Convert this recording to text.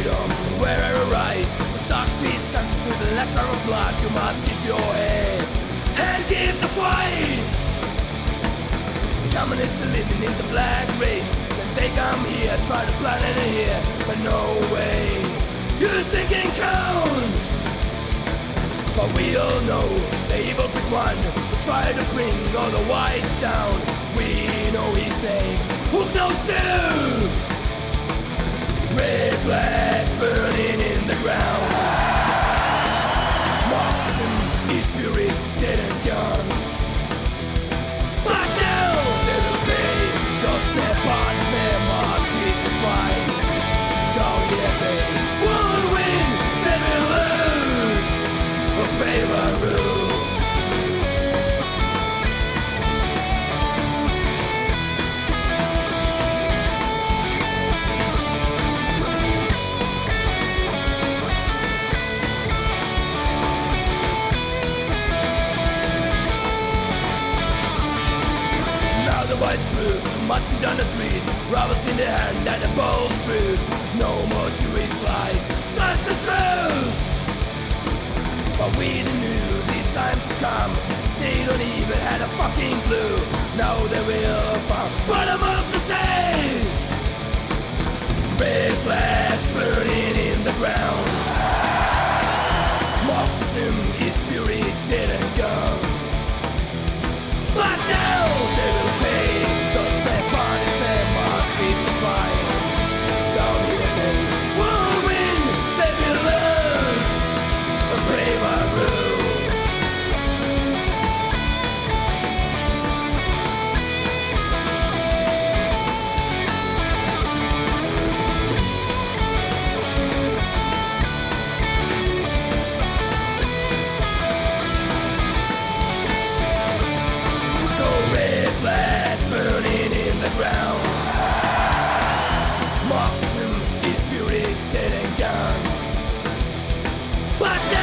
freedom. Wherever right Suck these comes to the letter of blood. You must keep your head and give the fight. Communists are living in the black race. They think I'm here, try to plan it here But no way, you thinking count But we all know the evil big one Will try to bring all the whites down. We know his name, who knows you? Marching down the street, robbers in their hand and a bold truth. No more Jewish lies, just the truth. bomb. They don't even have a fucking clue. Now they will fall. But I'm up to say! Red flags burning in the ground. Marxism is pure dead. But